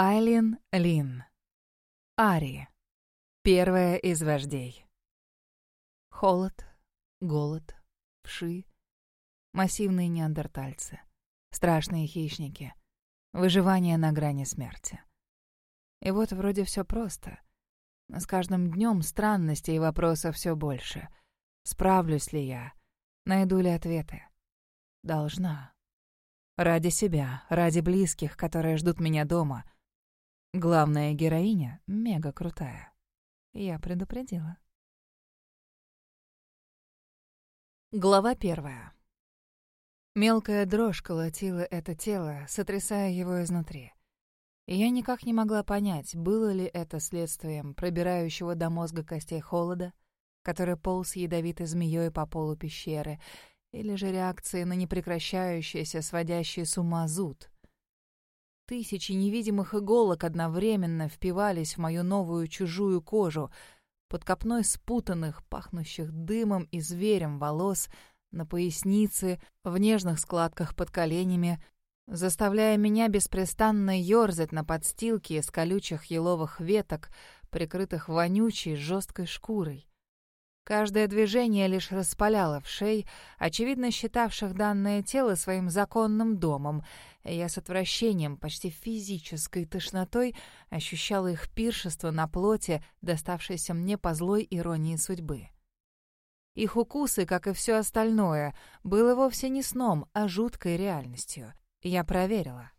Айлин Лин. Ари. Первая из вождей. Холод, голод, вши, массивные неандертальцы, страшные хищники, выживание на грани смерти. И вот вроде все просто. С каждым днем странностей и вопросов все больше. Справлюсь ли я? Найду ли ответы? Должна. Ради себя, ради близких, которые ждут меня дома. Главная героиня мега крутая. Я предупредила. Глава первая. Мелкая дрожь колотила это тело, сотрясая его изнутри. Я никак не могла понять, было ли это следствием пробирающего до мозга костей холода, который полз ядовитой змеей по полу пещеры, или же реакцией на непрекращающийся, сводящий с ума зуд. Тысячи невидимых иголок одновременно впивались в мою новую чужую кожу, под копной спутанных, пахнущих дымом и зверем волос, на пояснице, в нежных складках под коленями, заставляя меня беспрестанно ёрзать на подстилке из колючих еловых веток, прикрытых вонючей жесткой шкурой. Каждое движение лишь распаляло в шей, очевидно считавших данное тело своим законным домом. Я с отвращением, почти физической тошнотой, ощущала их пиршество на плоти, доставшееся мне по злой иронии судьбы. Их укусы, как и все остальное, было вовсе не сном, а жуткой реальностью. Я проверила.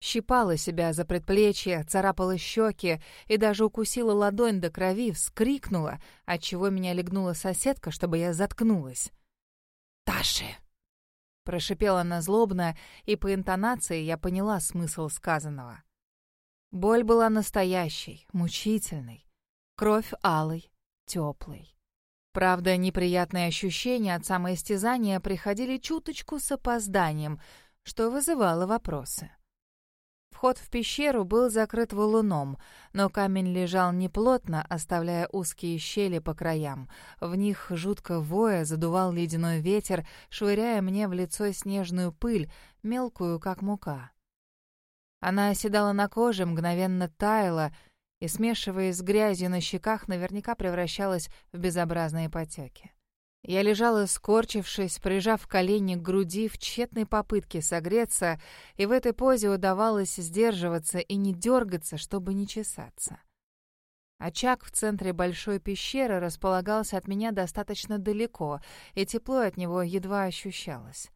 Щипала себя за предплечье, царапала щеки и даже укусила ладонь до крови, вскрикнула, отчего меня легнула соседка, чтобы я заткнулась. «Таши!» Прошипела она злобно, и по интонации я поняла смысл сказанного. Боль была настоящей, мучительной. Кровь алой, теплой. Правда, неприятные ощущения от самоистязания приходили чуточку с опозданием, что вызывало вопросы. Вход в пещеру был закрыт валуном, но камень лежал неплотно, оставляя узкие щели по краям. В них, жутко воя, задувал ледяной ветер, швыряя мне в лицо снежную пыль, мелкую, как мука. Она оседала на коже, мгновенно таяла и, смешиваясь с грязью на щеках, наверняка превращалась в безобразные потеки. Я лежала, скорчившись, прижав колени к груди в тщетной попытке согреться, и в этой позе удавалось сдерживаться и не дергаться, чтобы не чесаться. Очаг в центре большой пещеры располагался от меня достаточно далеко, и тепло от него едва ощущалось.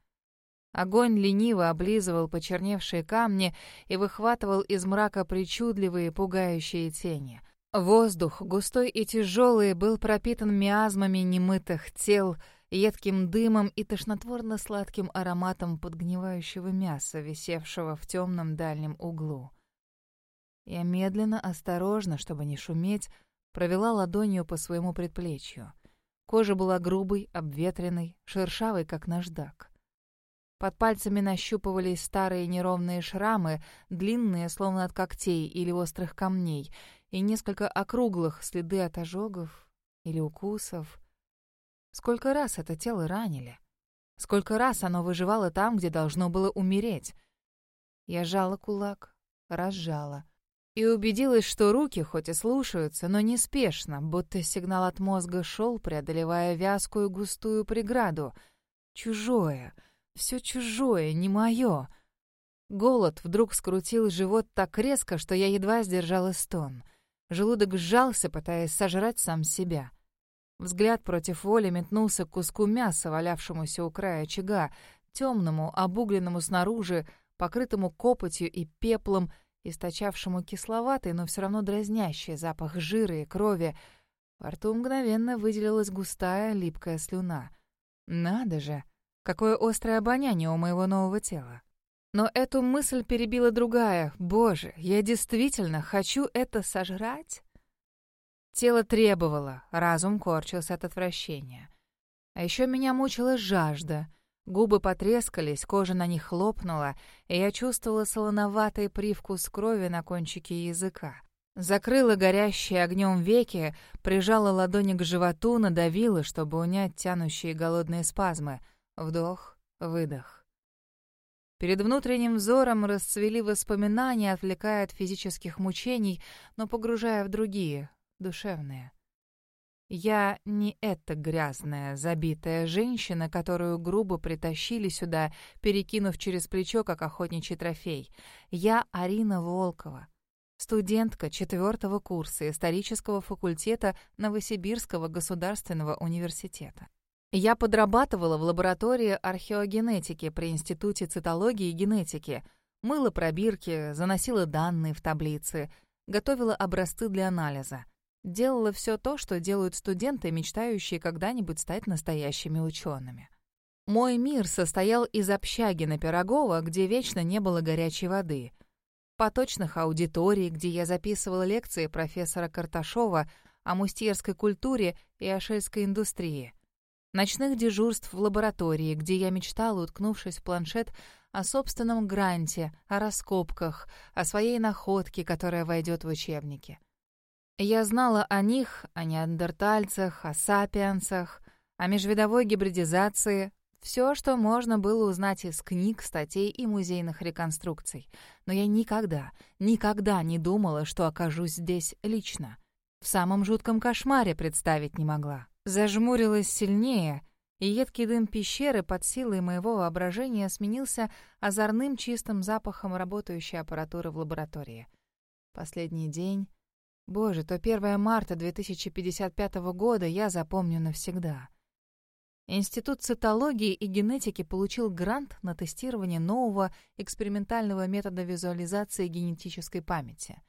Огонь лениво облизывал почерневшие камни и выхватывал из мрака причудливые пугающие тени — Воздух, густой и тяжелый, был пропитан миазмами немытых тел, едким дымом и тошнотворно-сладким ароматом подгнивающего мяса, висевшего в темном дальнем углу. Я медленно, осторожно, чтобы не шуметь, провела ладонью по своему предплечью. Кожа была грубой, обветренной, шершавой, как наждак. Под пальцами нащупывались старые неровные шрамы, длинные, словно от когтей или острых камней, и несколько округлых следы от ожогов или укусов. Сколько раз это тело ранили? Сколько раз оно выживало там, где должно было умереть? Я жала кулак, разжала. И убедилась, что руки хоть и слушаются, но неспешно, будто сигнал от мозга шел, преодолевая вязкую густую преграду. Чужое, все чужое, не мое. Голод вдруг скрутил живот так резко, что я едва сдержала стон. Желудок сжался, пытаясь сожрать сам себя. Взгляд против воли метнулся к куску мяса, валявшемуся у края очага, темному, обугленному снаружи, покрытому копотью и пеплом, источавшему кисловатый, но все равно дразнящий запах жира и крови. Во рту мгновенно выделилась густая, липкая слюна. «Надо же! Какое острое обоняние у моего нового тела!» Но эту мысль перебила другая. Боже, я действительно хочу это сожрать? Тело требовало, разум корчился от отвращения. А еще меня мучила жажда. Губы потрескались, кожа на них хлопнула, и я чувствовала солоноватый привкус крови на кончике языка. Закрыла горящие огнем веки, прижала ладони к животу, надавила, чтобы унять тянущие голодные спазмы. Вдох, выдох. Перед внутренним взором расцвели воспоминания, отвлекая от физических мучений, но погружая в другие, душевные. Я не эта грязная, забитая женщина, которую грубо притащили сюда, перекинув через плечо, как охотничий трофей. Я Арина Волкова, студентка четвертого курса исторического факультета Новосибирского государственного университета. Я подрабатывала в лаборатории археогенетики при Институте цитологии и генетики, мыла пробирки, заносила данные в таблицы, готовила образцы для анализа. Делала все то, что делают студенты, мечтающие когда-нибудь стать настоящими учеными. Мой мир состоял из общаги на Пирогова, где вечно не было горячей воды, поточных аудиторий, где я записывала лекции профессора Карташова о мустьерской культуре и о шельской индустрии — ночных дежурств в лаборатории, где я мечтала, уткнувшись в планшет, о собственном гранте, о раскопках, о своей находке, которая войдет в учебники. Я знала о них, о неандертальцах, о сапиенсах, о межвидовой гибридизации, все, что можно было узнать из книг, статей и музейных реконструкций. Но я никогда, никогда не думала, что окажусь здесь лично. В самом жутком кошмаре представить не могла. Зажмурилась сильнее, и едкий дым пещеры под силой моего воображения сменился озорным чистым запахом работающей аппаратуры в лаборатории. Последний день... Боже, то 1 марта 2055 года я запомню навсегда. Институт цитологии и генетики получил грант на тестирование нового экспериментального метода визуализации генетической памяти.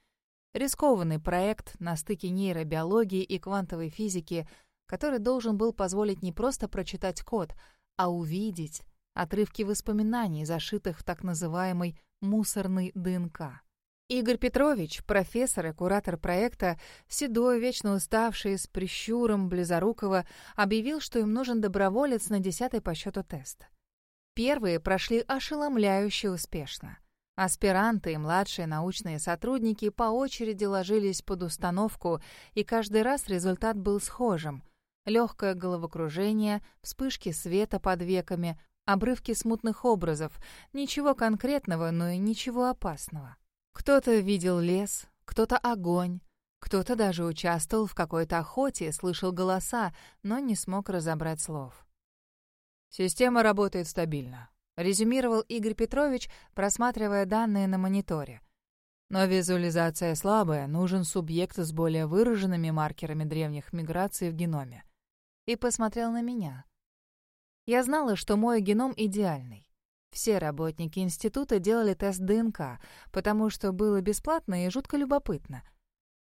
Рискованный проект на стыке нейробиологии и квантовой физики — который должен был позволить не просто прочитать код, а увидеть отрывки воспоминаний, зашитых в так называемый «мусорный ДНК». Игорь Петрович, профессор и куратор проекта, седой, вечно уставший, с прищуром близорукого, объявил, что им нужен доброволец на десятый по счету тест. Первые прошли ошеломляюще успешно. Аспиранты и младшие научные сотрудники по очереди ложились под установку, и каждый раз результат был схожим — легкое головокружение, вспышки света под веками, обрывки смутных образов, ничего конкретного, но и ничего опасного. Кто-то видел лес, кто-то огонь, кто-то даже участвовал в какой-то охоте, слышал голоса, но не смог разобрать слов. «Система работает стабильно», — резюмировал Игорь Петрович, просматривая данные на мониторе. Но визуализация слабая, нужен субъект с более выраженными маркерами древних миграций в геноме и посмотрел на меня. Я знала, что мой геном идеальный. Все работники института делали тест ДНК, потому что было бесплатно и жутко любопытно.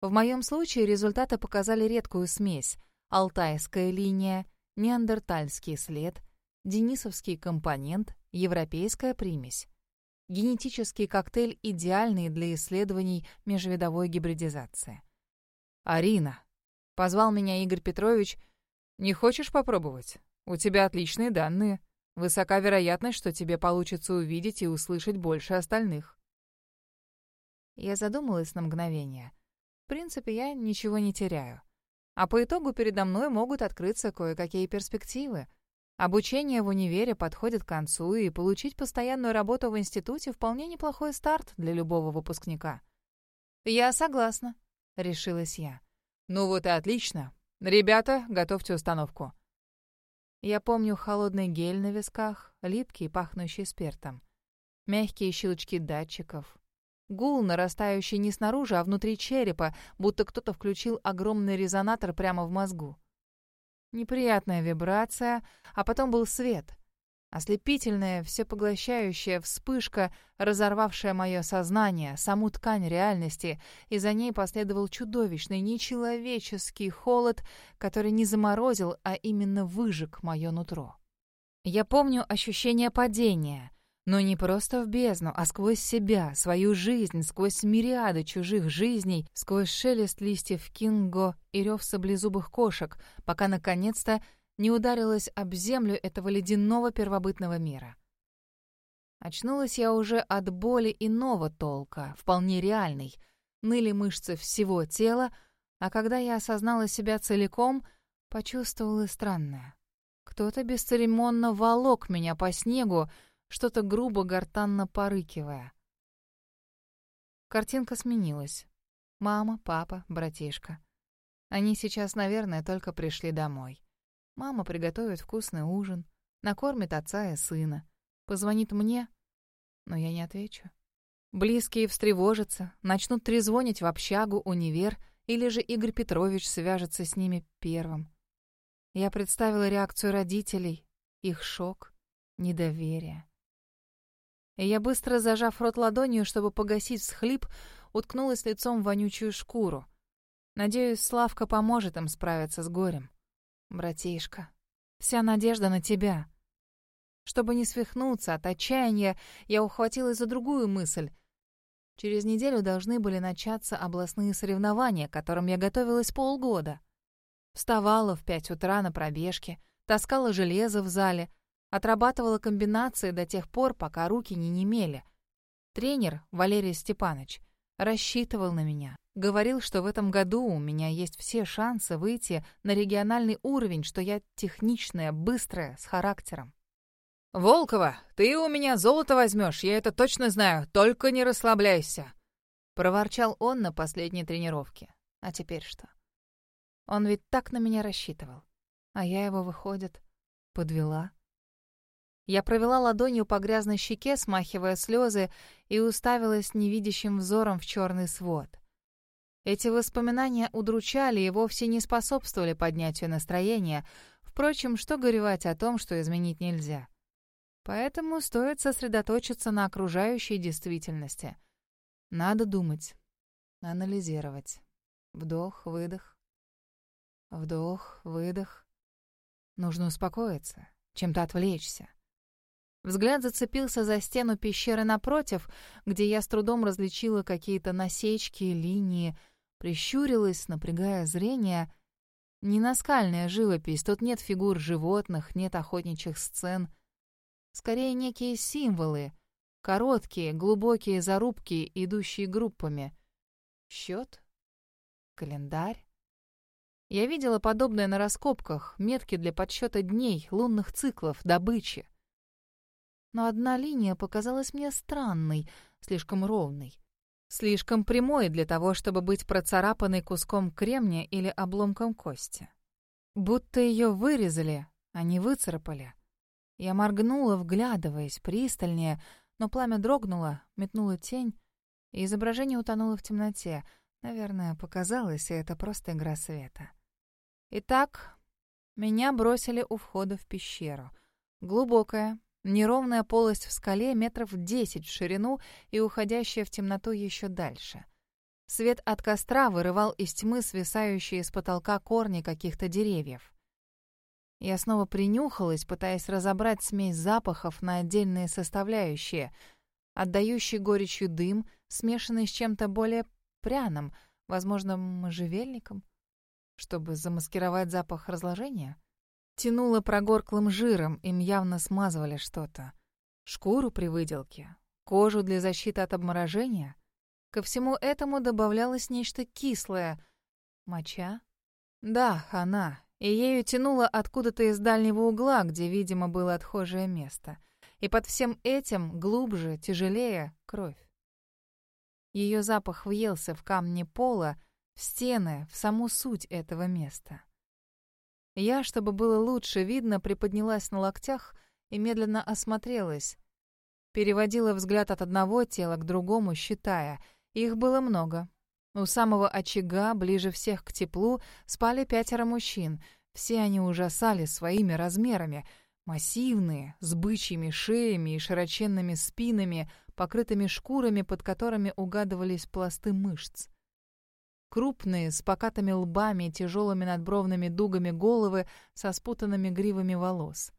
В моем случае результаты показали редкую смесь — алтайская линия, неандертальский след, денисовский компонент, европейская примесь. Генетический коктейль идеальный для исследований межвидовой гибридизации. «Арина», — позвал меня Игорь Петрович — не хочешь попробовать? У тебя отличные данные. Высока вероятность, что тебе получится увидеть и услышать больше остальных. Я задумалась на мгновение. В принципе, я ничего не теряю. А по итогу передо мной могут открыться кое-какие перспективы. Обучение в универе подходит к концу, и получить постоянную работу в институте вполне неплохой старт для любого выпускника. «Я согласна», — решилась я. «Ну вот и отлично. «Ребята, готовьте установку». Я помню холодный гель на висках, липкий, пахнущий спиртом. Мягкие щелчки датчиков. Гул, нарастающий не снаружи, а внутри черепа, будто кто-то включил огромный резонатор прямо в мозгу. Неприятная вибрация, а потом был свет. Ослепительная, всепоглощающая вспышка, разорвавшая мое сознание, саму ткань реальности, и за ней последовал чудовищный, нечеловеческий холод, который не заморозил, а именно выжег мое нутро. Я помню ощущение падения, но не просто в бездну, а сквозь себя, свою жизнь, сквозь мириады чужих жизней, сквозь шелест листьев кинго и рев саблезубых кошек, пока, наконец-то, не ударилась об землю этого ледяного первобытного мира. Очнулась я уже от боли иного толка, вполне реальной. Ныли мышцы всего тела, а когда я осознала себя целиком, почувствовала странное. Кто-то бесцеремонно волок меня по снегу, что-то грубо гортанно порыкивая. Картинка сменилась. Мама, папа, братишка. Они сейчас, наверное, только пришли домой. Мама приготовит вкусный ужин, накормит отца и сына, позвонит мне, но я не отвечу. Близкие встревожатся, начнут трезвонить в общагу, универ, или же Игорь Петрович свяжется с ними первым. Я представила реакцию родителей, их шок, недоверие. И я, быстро зажав рот ладонью, чтобы погасить всхлип, уткнулась лицом в вонючую шкуру. Надеюсь, Славка поможет им справиться с горем. Братишка, вся надежда на тебя. Чтобы не свихнуться от отчаяния, я ухватилась за другую мысль. Через неделю должны были начаться областные соревнования, к которым я готовилась полгода. Вставала в пять утра на пробежке, таскала железо в зале, отрабатывала комбинации до тех пор, пока руки не немели. Тренер, Валерий Степанович, рассчитывал на меня. Говорил, что в этом году у меня есть все шансы выйти на региональный уровень, что я техничная, быстрая, с характером. «Волкова, ты у меня золото возьмешь, я это точно знаю, только не расслабляйся!» Проворчал он на последней тренировке. А теперь что? Он ведь так на меня рассчитывал. А я его, выходит, подвела. Я провела ладонью по грязной щеке, смахивая слезы, и уставилась невидящим взором в черный свод. Эти воспоминания удручали и вовсе не способствовали поднятию настроения. Впрочем, что горевать о том, что изменить нельзя. Поэтому стоит сосредоточиться на окружающей действительности. Надо думать, анализировать. Вдох, выдох. Вдох, выдох. Нужно успокоиться, чем-то отвлечься. Взгляд зацепился за стену пещеры напротив, где я с трудом различила какие-то насечки, линии, прищурилась, напрягая зрение. Не наскальная живопись, тут нет фигур животных, нет охотничьих сцен. Скорее, некие символы, короткие, глубокие зарубки, идущие группами. Счет? Календарь? Я видела подобное на раскопках, метки для подсчета дней, лунных циклов, добычи но одна линия показалась мне странной, слишком ровной. Слишком прямой для того, чтобы быть процарапанной куском кремня или обломком кости. Будто ее вырезали, а не выцарапали. Я моргнула, вглядываясь пристальнее, но пламя дрогнуло, метнуло тень, и изображение утонуло в темноте. Наверное, показалось, и это просто игра света. Итак, меня бросили у входа в пещеру. Глубокая, Неровная полость в скале метров десять в ширину и уходящая в темноту еще дальше. Свет от костра вырывал из тьмы свисающие с потолка корни каких-то деревьев. Я снова принюхалась, пытаясь разобрать смесь запахов на отдельные составляющие. Отдающий горечью дым, смешанный с чем-то более пряным, возможно, можжевельником, чтобы замаскировать запах разложения. Тянуло прогорклым жиром, им явно смазывали что-то. Шкуру при выделке, кожу для защиты от обморожения. Ко всему этому добавлялось нечто кислое. Моча? Да, она. И ею тянуло откуда-то из дальнего угла, где, видимо, было отхожее место. И под всем этим, глубже, тяжелее, кровь. Ее запах въелся в камни пола, в стены, в саму суть этого места. Я, чтобы было лучше видно, приподнялась на локтях и медленно осмотрелась. Переводила взгляд от одного тела к другому, считая. Их было много. У самого очага, ближе всех к теплу, спали пятеро мужчин. Все они ужасали своими размерами. Массивные, с бычьими шеями и широченными спинами, покрытыми шкурами, под которыми угадывались пласты мышц. Крупные, с покатыми лбами тяжелыми надбровными дугами головы со спутанными гривами волос.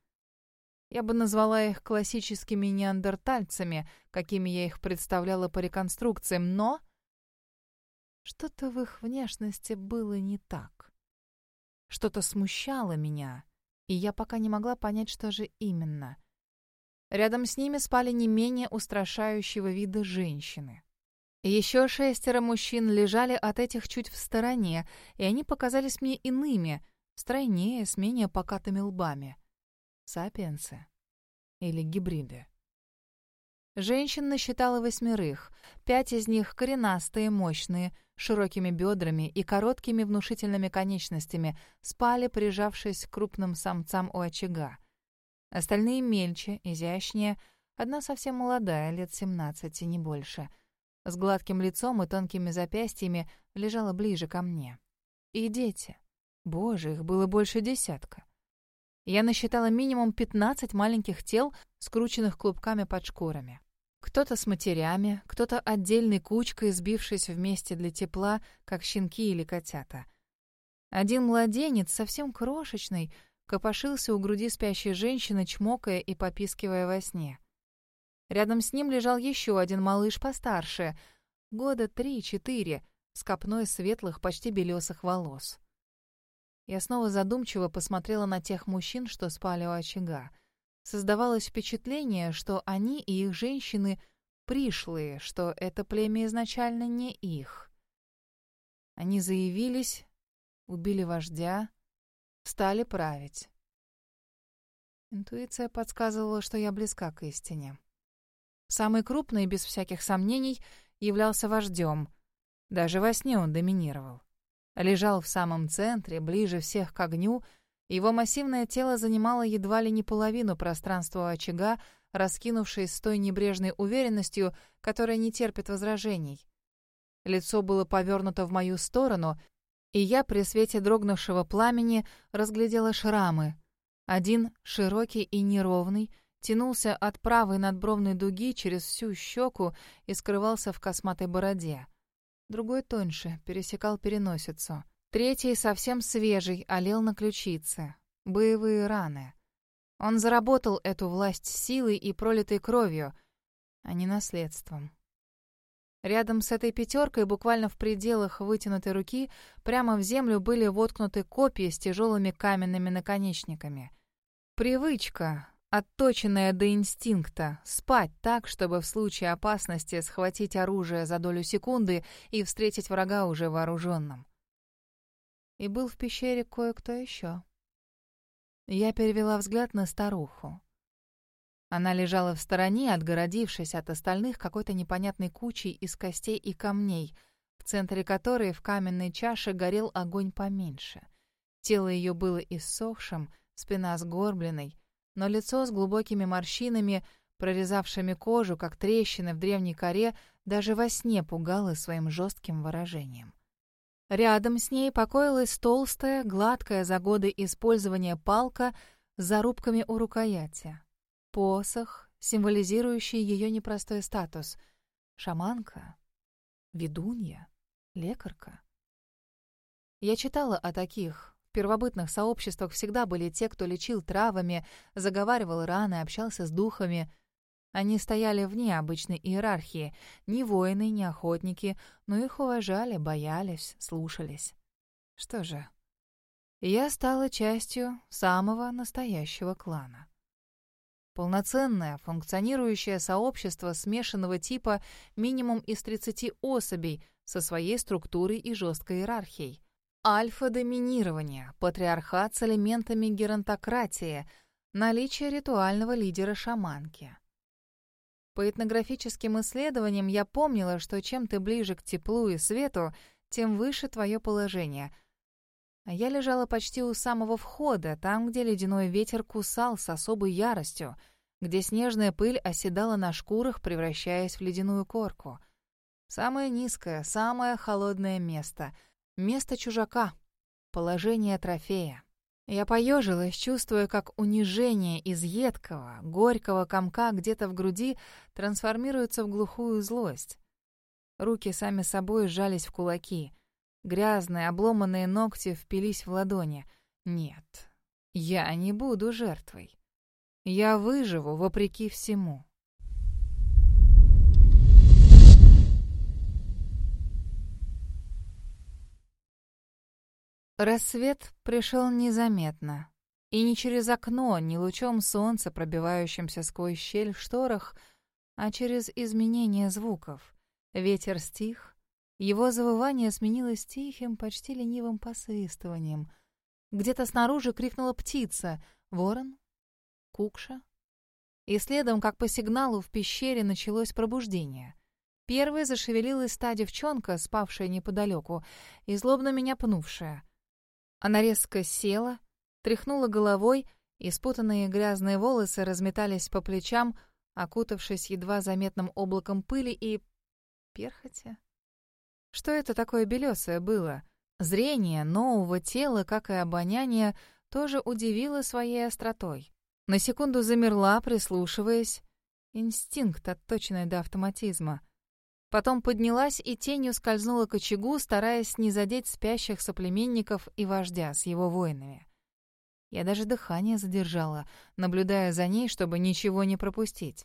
Я бы назвала их классическими неандертальцами, какими я их представляла по реконструкциям, но... Что-то в их внешности было не так. Что-то смущало меня, и я пока не могла понять, что же именно. Рядом с ними спали не менее устрашающего вида женщины. Еще шестеро мужчин лежали от этих чуть в стороне, и они показались мне иными, стройнее, с менее покатыми лбами. Сапиенсы. Или гибриды. Женщин насчитала восьмерых. Пять из них коренастые, мощные, широкими бедрами и короткими внушительными конечностями, спали, прижавшись к крупным самцам у очага. Остальные мельче, изящнее, одна совсем молодая, лет семнадцати, не больше. С гладким лицом и тонкими запястьями лежала ближе ко мне. И дети. Боже, их было больше десятка. Я насчитала минимум пятнадцать маленьких тел, скрученных клубками под шкурами. Кто-то с матерями, кто-то отдельной кучкой, сбившись вместе для тепла, как щенки или котята. Один младенец, совсем крошечный, копошился у груди спящей женщины, чмокая и попискивая во сне. Рядом с ним лежал еще один малыш постарше, года три-четыре, с копной светлых, почти белесых волос. Я снова задумчиво посмотрела на тех мужчин, что спали у очага. Создавалось впечатление, что они и их женщины пришлые, что это племя изначально не их. Они заявились, убили вождя, стали править. Интуиция подсказывала, что я близка к истине. Самый крупный, без всяких сомнений, являлся вождем. Даже во сне он доминировал. Лежал в самом центре, ближе всех к огню, его массивное тело занимало едва ли не половину пространства очага, раскинувшись с той небрежной уверенностью, которая не терпит возражений. Лицо было повернуто в мою сторону, и я при свете дрогнувшего пламени разглядела шрамы. Один, широкий и неровный, тянулся от правой надбровной дуги через всю щеку и скрывался в косматой бороде. Другой тоньше, пересекал переносицу. Третий, совсем свежий, олел на ключице. Боевые раны. Он заработал эту власть силой и пролитой кровью, а не наследством. Рядом с этой пятеркой, буквально в пределах вытянутой руки, прямо в землю были воткнуты копья с тяжелыми каменными наконечниками. Привычка, отточенная до инстинкта, спать так, чтобы в случае опасности схватить оружие за долю секунды и встретить врага уже вооруженным. И был в пещере кое-кто еще. Я перевела взгляд на старуху. Она лежала в стороне, отгородившись от остальных какой-то непонятной кучей из костей и камней, в центре которой в каменной чаше горел огонь поменьше. Тело ее было иссохшим, спина сгорбленной, но лицо с глубокими морщинами, прорезавшими кожу, как трещины в древней коре, даже во сне пугало своим жестким выражением. Рядом с ней покоилась толстая, гладкая за годы использования палка с зарубками у рукояти. Посох, символизирующий ее непростой статус. Шаманка, ведунья, лекарка. Я читала о таких. Первобытных сообществах всегда были те, кто лечил травами, заговаривал раны, общался с духами — они стояли вне обычной иерархии, ни воины, ни охотники, но их уважали, боялись, слушались. Что же, я стала частью самого настоящего клана. Полноценное, функционирующее сообщество смешанного типа минимум из 30 особей со своей структурой и жесткой иерархией. Альфа-доминирование, патриархат с элементами геронтократии, наличие ритуального лидера шаманки — по этнографическим исследованиям я помнила, что чем ты ближе к теплу и свету, тем выше твое положение. Я лежала почти у самого входа, там, где ледяной ветер кусал с особой яростью, где снежная пыль оседала на шкурах, превращаясь в ледяную корку. Самое низкое, самое холодное место. Место чужака. Положение трофея. Я поежилась, чувствуя, как унижение из едкого, горького комка где-то в груди трансформируется в глухую злость. Руки сами собой сжались в кулаки. Грязные, обломанные ногти впились в ладони. Нет, я не буду жертвой. Я выживу вопреки всему. Рассвет пришел незаметно. И не через окно, не лучом солнца, пробивающимся сквозь щель в шторах, а через изменение звуков. Ветер стих, его завывание сменилось тихим, почти ленивым посвистыванием. Где-то снаружи крикнула птица. Ворон? Кукша? И следом, как по сигналу, в пещере началось пробуждение. Первой зашевелилась та девчонка, спавшая неподалеку, и злобно меня пнувшая. Она резко села, тряхнула головой, и спутанные грязные волосы разметались по плечам, окутавшись едва заметным облаком пыли и... перхоти. Что это такое белесое было? Зрение нового тела, как и обоняние, тоже удивило своей остротой. На секунду замерла, прислушиваясь. Инстинкт, отточенный до автоматизма. Потом поднялась и тенью скользнула к очагу, стараясь не задеть спящих соплеменников и вождя с его воинами. Я даже дыхание задержала, наблюдая за ней, чтобы ничего не пропустить.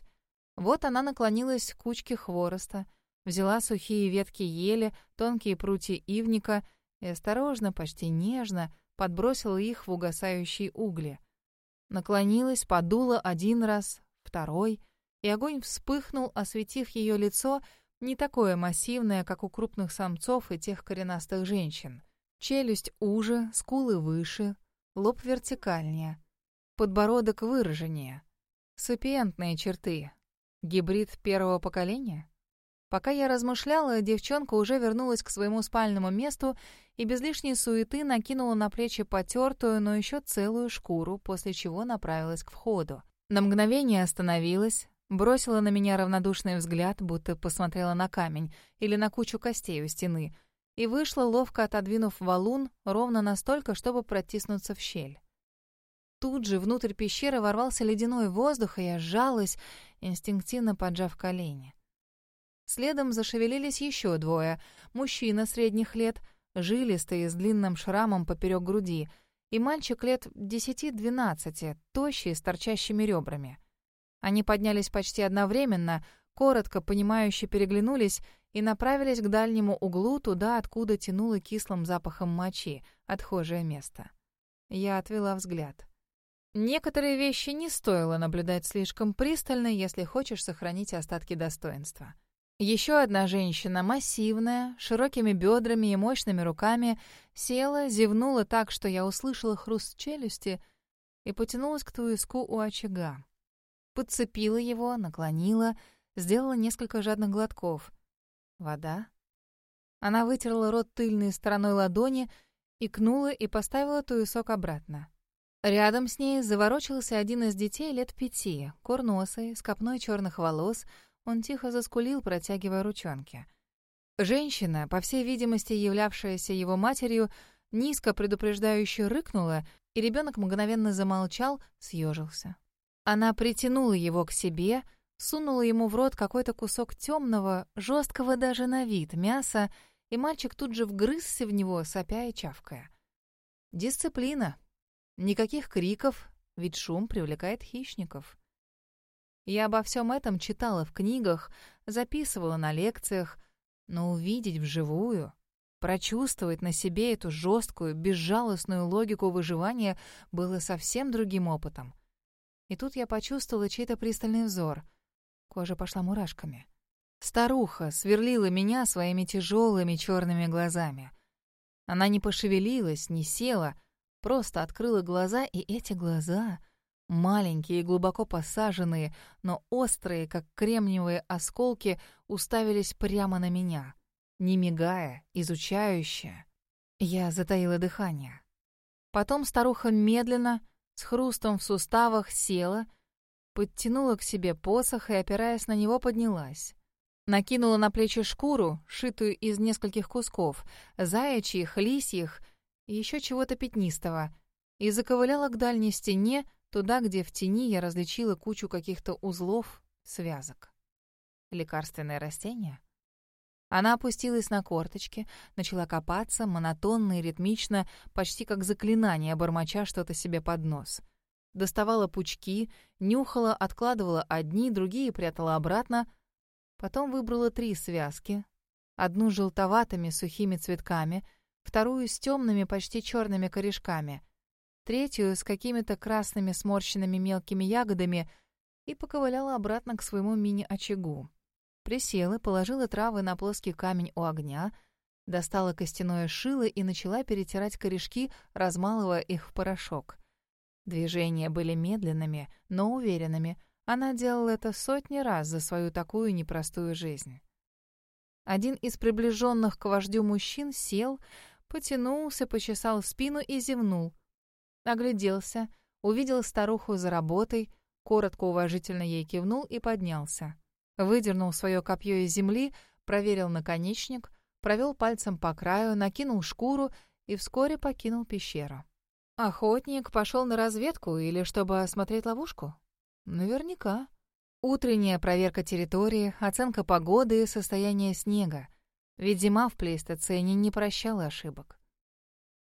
Вот она наклонилась к кучке хвороста, взяла сухие ветки ели, тонкие прутья ивника и осторожно, почти нежно подбросила их в угасающие угли. Наклонилась, подула один раз, второй, и огонь вспыхнул, осветив ее лицо, не такое массивное, как у крупных самцов и тех коренастых женщин. Челюсть уже, скулы выше, лоб вертикальнее, подбородок выраженнее. Сапиентные черты, Гибрид первого поколения? Пока я размышляла, девчонка уже вернулась к своему спальному месту и без лишней суеты накинула на плечи потертую, но еще целую шкуру, после чего направилась к входу. На мгновение остановилась, бросила на меня равнодушный взгляд, будто посмотрела на камень или на кучу костей у стены, и вышла, ловко отодвинув валун ровно настолько, чтобы протиснуться в щель. Тут же внутрь пещеры ворвался ледяной воздух, и я сжалась, инстинктивно поджав колени. Следом зашевелились еще двое. Мужчина средних лет, жилистый, с длинным шрамом поперек груди, и мальчик лет десяти-двенадцати, тощий, с торчащими ребрами. Они поднялись почти одновременно, коротко, понимающе переглянулись и направились к дальнему углу, туда, откуда тянуло кислым запахом мочи, отхожее место. Я отвела взгляд. Некоторые вещи не стоило наблюдать слишком пристально, если хочешь сохранить остатки достоинства. Еще одна женщина, массивная, широкими бедрами и мощными руками, села, зевнула так, что я услышала хруст челюсти и потянулась к туиску у очага. Подцепила его, наклонила, сделала несколько жадных глотков. Вода. Она вытерла рот тыльной стороной ладони, икнула и поставила туесок обратно. Рядом с ней заворочился один из детей лет пяти, курносый, с копной черных волос. Он тихо заскулил, протягивая ручонки. Женщина, по всей видимости являвшаяся его матерью, низко предупреждающе рыкнула, и ребенок мгновенно замолчал, съежился. Она притянула его к себе, сунула ему в рот какой-то кусок темного, жесткого даже на вид мяса, и мальчик тут же вгрызся в него, сопя и чавкая. Дисциплина, Никаких криков, ведь шум привлекает хищников. Я обо всем этом читала в книгах, записывала на лекциях, но увидеть вживую, прочувствовать на себе эту жесткую, безжалостную логику выживания было совсем другим опытом. И тут я почувствовала чей-то пристальный взор. Кожа пошла мурашками. Старуха сверлила меня своими тяжелыми черными глазами. Она не пошевелилась, не села — Просто открыла глаза, и эти глаза, маленькие и глубоко посаженные, но острые, как кремниевые осколки, уставились прямо на меня, не мигая, изучающая. Я затаила дыхание. Потом старуха медленно, с хрустом в суставах, села, подтянула к себе посох и, опираясь на него, поднялась. Накинула на плечи шкуру, шитую из нескольких кусков, заячьих, лисьих и еще чего-то пятнистого, и заковыляла к дальней стене, туда, где в тени я различила кучу каких-то узлов, связок. Лекарственное растение? Она опустилась на корточки, начала копаться, монотонно и ритмично, почти как заклинание, бормоча что-то себе под нос. Доставала пучки, нюхала, откладывала одни, другие прятала обратно. Потом выбрала три связки. Одну с желтоватыми сухими цветками — вторую с темными, почти черными корешками, третью с какими-то красными сморщенными мелкими ягодами и поковыляла обратно к своему мини-очагу. Присела, положила травы на плоский камень у огня, достала костяное шило и начала перетирать корешки, размалывая их в порошок. Движения были медленными, но уверенными, Она делала это сотни раз за свою такую непростую жизнь. Один из приближенных к вождю мужчин сел, потянулся, почесал спину и зевнул. Огляделся, увидел старуху за работой, коротко уважительно ей кивнул и поднялся. Выдернул свое копье из земли, проверил наконечник, провел пальцем по краю, накинул шкуру и вскоре покинул пещеру. Охотник пошел на разведку или чтобы осмотреть ловушку? Наверняка. Утренняя проверка территории, оценка погоды и состояния снега. Ведь зима в плейстоцене не прощала ошибок.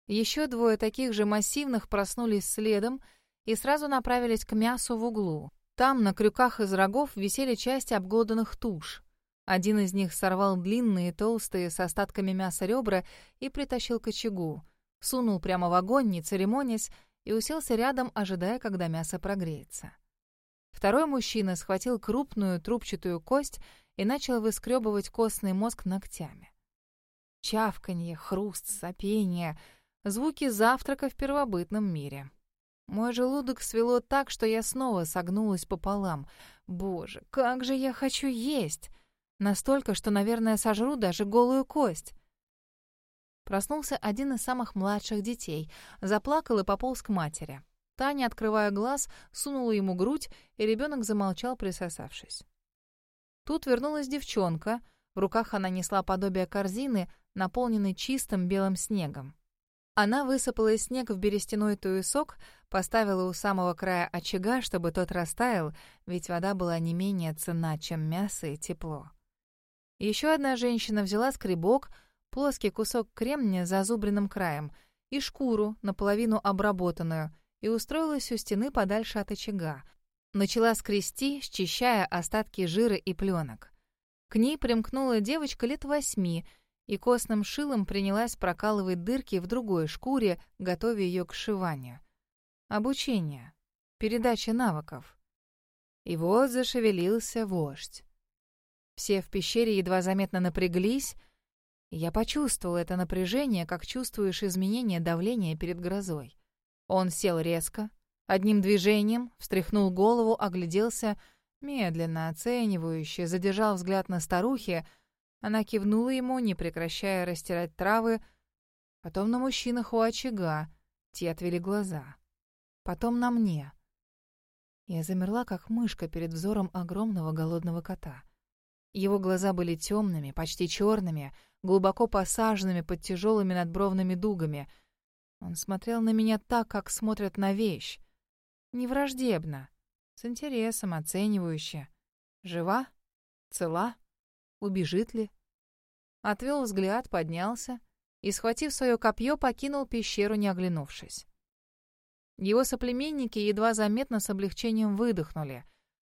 Еще двое таких же массивных проснулись следом и сразу направились к мясу в углу. Там на крюках из рогов висели части обглоданных туш. Один из них сорвал длинные, толстые, с остатками мяса ребра и притащил к очагу. Сунул прямо в огонь, не церемонясь, и уселся рядом, ожидая, когда мясо прогреется. Второй мужчина схватил крупную трубчатую кость и начал выскребывать костный мозг ногтями. Чавканье, хруст, сопение — звуки завтрака в первобытном мире. Мой желудок свело так, что я снова согнулась пополам. Боже, как же я хочу есть! Настолько, что, наверное, сожру даже голую кость. Проснулся один из самых младших детей, заплакал и пополз к матери. Таня, открывая глаз, сунула ему грудь, и ребенок замолчал, присосавшись. Тут вернулась девчонка. В руках она несла подобие корзины, наполненной чистым белым снегом. Она высыпала снег в берестяной туесок, поставила у самого края очага, чтобы тот растаял, ведь вода была не менее ценна, чем мясо и тепло. Еще одна женщина взяла скребок, плоский кусок кремня с зазубренным краем и шкуру, наполовину обработанную — и устроилась у стены подальше от очага. Начала скрести, счищая остатки жира и пленок. К ней примкнула девочка лет восьми и костным шилом принялась прокалывать дырки в другой шкуре, готовя ее к сшиванию. Обучение. Передача навыков. И вот зашевелился вождь. Все в пещере едва заметно напряглись, я почувствовал это напряжение, как чувствуешь изменение давления перед грозой. Он сел резко, одним движением, встряхнул голову, огляделся, медленно, оценивающе, задержал взгляд на старухе. Она кивнула ему, не прекращая растирать травы, потом на мужчинах у очага, те отвели глаза. Потом на мне. Я замерла, как мышка перед взором огромного голодного кота. Его глаза были темными, почти черными, глубоко посаженными под тяжелыми надбровными дугами — он смотрел на меня так, как смотрят на вещь. Не враждебно, с интересом, оценивающе. Жива? Цела? Убежит ли? Отвел взгляд, поднялся и, схватив свое копье, покинул пещеру, не оглянувшись. Его соплеменники едва заметно с облегчением выдохнули.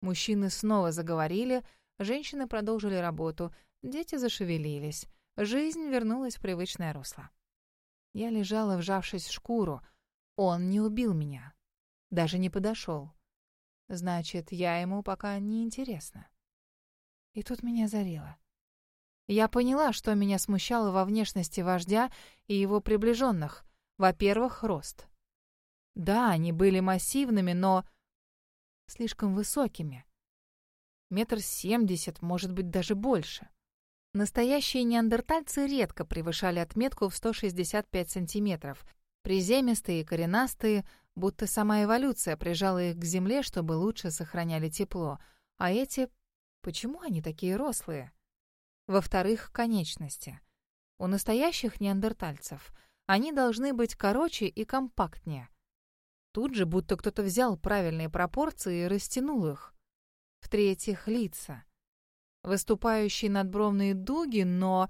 Мужчины снова заговорили, женщины продолжили работу, дети зашевелились. Жизнь вернулась в привычное русло. Я лежала, вжавшись в шкуру. Он не убил меня. Даже не подошел. Значит, я ему пока не интересна. И тут меня зарило. Я поняла, что меня смущало во внешности вождя и его приближенных. Во-первых, рост. Да, они были массивными, но слишком высокими. Метр семьдесят, может быть, даже больше. Настоящие неандертальцы редко превышали отметку в 165 сантиметров. Приземистые и коренастые, будто сама эволюция прижала их к земле, чтобы лучше сохраняли тепло. А эти... Почему они такие рослые? Во-вторых, конечности. У настоящих неандертальцев они должны быть короче и компактнее. Тут же будто кто-то взял правильные пропорции и растянул их. В-третьих, лица выступающие надбровные дуги, но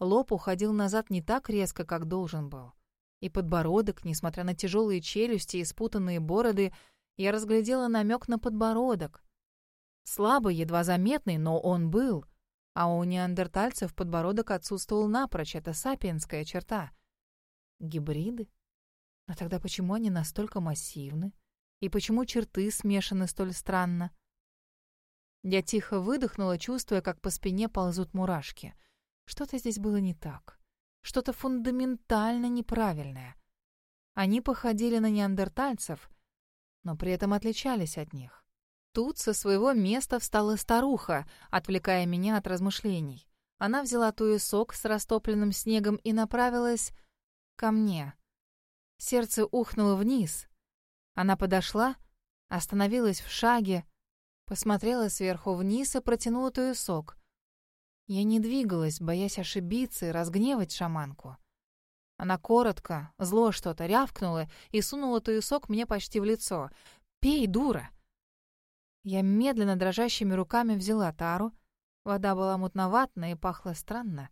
лоб уходил назад не так резко, как должен был. И подбородок, несмотря на тяжелые челюсти и спутанные бороды, я разглядела намек на подбородок. Слабый, едва заметный, но он был. А у неандертальцев подбородок отсутствовал напрочь, это сапиенская черта. Гибриды? А тогда почему они настолько массивны? И почему черты смешаны столь странно? Я тихо выдохнула, чувствуя, как по спине ползут мурашки. Что-то здесь было не так. Что-то фундаментально неправильное. Они походили на неандертальцев, но при этом отличались от них. Тут со своего места встала старуха, отвлекая меня от размышлений. Она взяла туесок с растопленным снегом и направилась ко мне. Сердце ухнуло вниз. Она подошла, остановилась в шаге, посмотрела сверху вниз и протянула туесок. Я не двигалась, боясь ошибиться и разгневать шаманку. Она коротко, зло что-то рявкнула и сунула туесок мне почти в лицо. «Пей, дура!» Я медленно дрожащими руками взяла тару. Вода была мутноватная и пахла странно.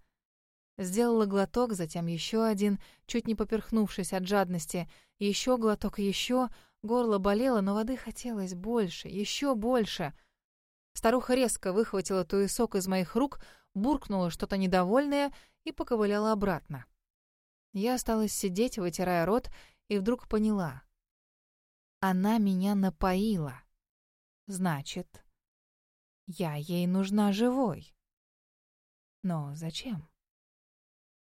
Сделала глоток, затем еще один, чуть не поперхнувшись от жадности. Еще глоток, еще. Горло болело, но воды хотелось больше, еще больше. Старуха резко выхватила туесок из моих рук, буркнула что-то недовольное и поковыляла обратно. Я осталась сидеть, вытирая рот, и вдруг поняла. Она меня напоила. Значит, я ей нужна живой. Но зачем?